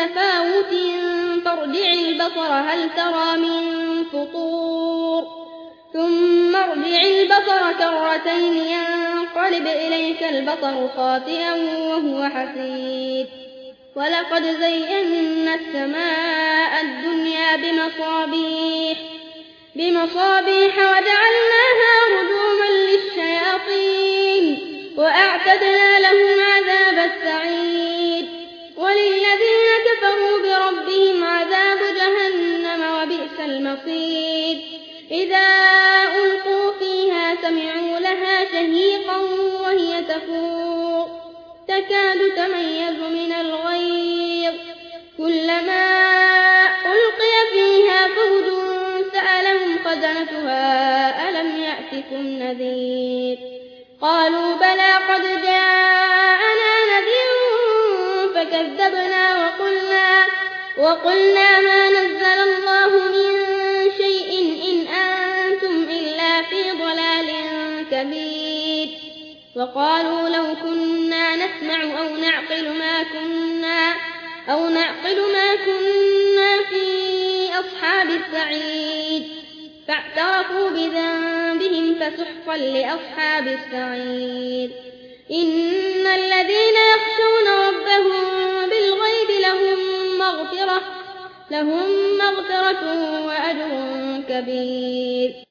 تفاوت فارجع البصر هل ترى من فطور؟ ثم ارجع البصر كرتين ينقلب إليك البصر خاطئا وهو حسيد ولقد زينا السماء الدنيا بمصابيح بمصابيح وجعلناها رجوما للشياطين وأعتدنا لهم عذاب السعيد وللذين وبئس المصير إذا ألقوا فيها سمعوا لها شهيقا وهي تفور تكاد تميز من الغيظ. كلما ألقي فيها فوج سألهم خزنتها ألم يأتكم نذير؟ قالوا بلى قد جاءنا نذير فكذبنا وقلنا, وقلنا ما نزل الله كبير وقالوا لو كنا نسمع أو نعقل ما كنا أو نعقل ما كنا في أصحاب السعيد. فاعترفوا بذنبهم فسحقا لأصحاب السعيد. إن الذين يخشون ربهم بالغيب لهم مغفرة لهم مغفرة وأجر كبير.